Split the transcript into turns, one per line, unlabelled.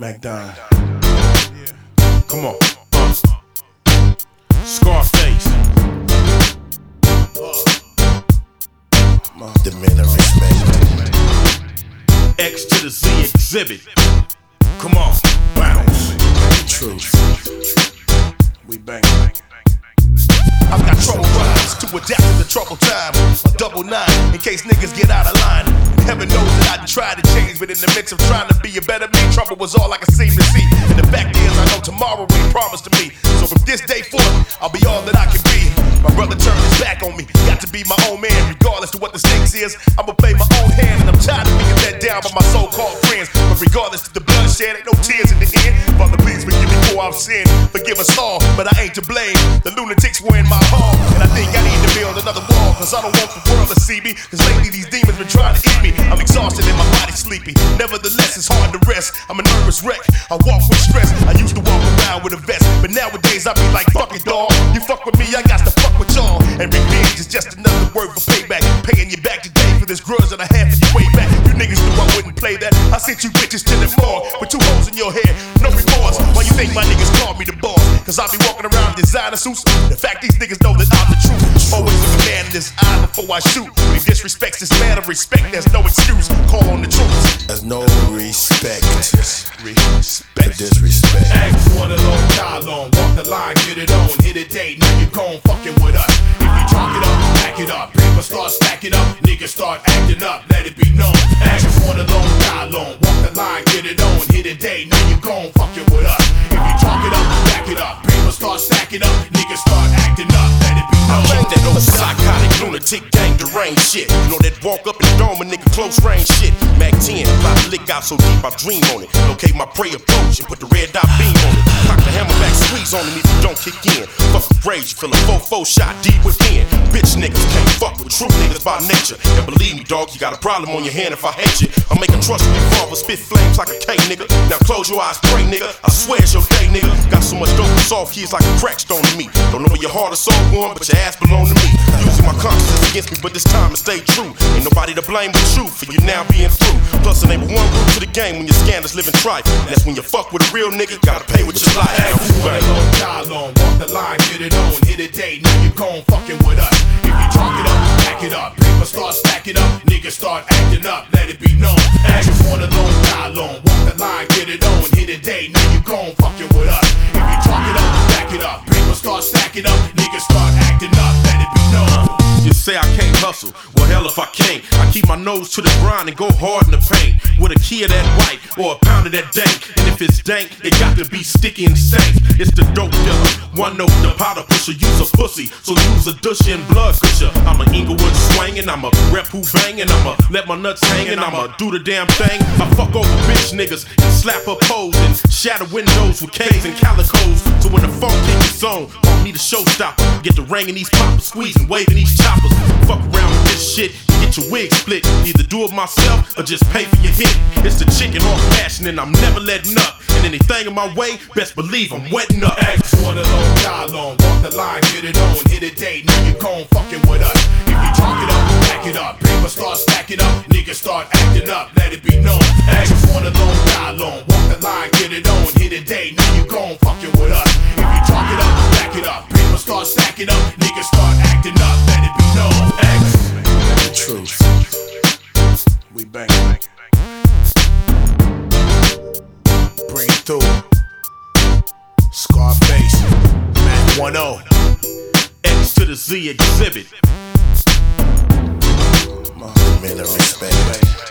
MacDon.
Come on. Uh. Scarface.
The men of respect.
X to the Z Xzibit. Come on. Bounce.
Truth. We bang.
I've got trouble rhymes to adapt to the troubled time. A double nine in case niggas get out of line. Heaven knows tried to change, but in the midst of trying to be a better me, trouble was all I could seem to see. And the fact is, I know tomorrow ain't promised to me. So from this day forth, I'll be all that I can be. My brother turned his back on me. Got to be my own man, regardless to what the stakes is. I'ma play my own hand, and I'm tired of being let down by my so-called friends. But regardless to the bloodshed, ain't no tears in the end. Father, please forgive me for I've sinned. Forgive us all, but I ain't to blame. The lunatics were in my home, and I think I need to build another wall. Cause I don't want the world to see me. Cause lately these demons been trying to eat me. I'm exhausted and my body's sleepy. Nevertheless, it's hard to rest. I'm a nervous wreck. I walk with stress. I used to around with a vest, but nowadays I be like, fuck it, dog. You fuck with me, I got to fuck with y'all. And revenge is just another word for payback. Paying you back today for this grudge that I had for you way back. You niggas knew I wouldn't play that. I sent you bitches to the mall with two holes in your head, no remorse. Why you think my niggas call me the boss? Cause I be walking around designer suits. The fact these niggas know that I'm the truth. Always look a man in his eye before I shoot. He disrespects this man of respect, there's no excuse. Call on the troops.
There's no respect.
Respect.
disrespect.
X wanna long, die long, walk the line, get it on, hit a date, now you gon' fucking with us. If you chalk it up, back it up, paper start stacking up, niggas start acting up, let it be known. X wanna long, die long, walk the line, get it on, hit a date, now you gon' fucking with us. If you chalk it up, back it up, paper start stacking up, niggas start acting up, let it be known.
Like that old psychotic lunatic gang deranged shit. You know that walk up and dome a nigga close range shit. Mack 10, fly the lick out so deep I dream on it. Locate my prey approach and put the red dot beam on it. Cock the hammer back, squeeze on you don't kick in. Fuck with rage, you feel a 4-4 shot deep within. Bitch niggas can't fuck with true niggas by nature. And believe me, dog, you got a problem on your hand if I hate you. I make a trust me father spit flames like a K nigga. Now close your eyes, pray nigga. I swear it's your day, nigga. Got so much dope soft keys like a crackstone to me. Don't know where your heart is soul going, but your ass belong to me. Using my conscience against me, but this time it stay true. Ain't nobody to blame but you for you now being through. Plus, the name one rule to the game when your scandals living trife. And that's when you fuck with a real nigga, gotta pay with your life. Now,
long, walk the line, get it on, hit a date, now you gon' fucking with us. If you chalk it up, back it up, paper start stacking up, niggas start acting up, let it be known. X wanna long, die long, walk the line, get it on, hit a date, now you gon' fucking with us. If you chalk it up, back it up, paper start stacking up, niggas start acting up, let it be known.
You say I can't hustle. Well, hell if I can't. I keep my nose to the grind and go hard in the paint. With a key of that white or a pound of that dank. And if it's dank, it got to be sticky and stank. It's the dope dealer. One note, the powder pusher. Use a pussy, so use a dusher and blood gusher. I'm a Inglewood swangin'. I'm a rep who bangin'. I'm a let my nuts hangin'. I'm a do the damn thing. I fuck over bitch niggas and slap up hoes and shatter windows with K's and calicos. So when the phone kick is on, want a showstopper. Get the ring in these poppers, squeezing, waving these choppers. Fuck around with this shit, get your wig split. Either do it myself or just pay for your hit. It's the chicken hawk passion and I'm never letting up. And anything in my way, best believe I'm wetting up.
X wanna long, die long, walk the line, get it on, hit a date, Nigga, gon' fucking with us. If you talk it up, back it up, paper start stacking up, niggas start acting up, let it be known. X wanna long, die long, walk the line, get it on, hit a date, start stacking up, niggas start acting up, let it be known. X.
The truth.
We bang. Bring it through. Scarface. Mac 1
X to the Z Xzibit.
The men of respect.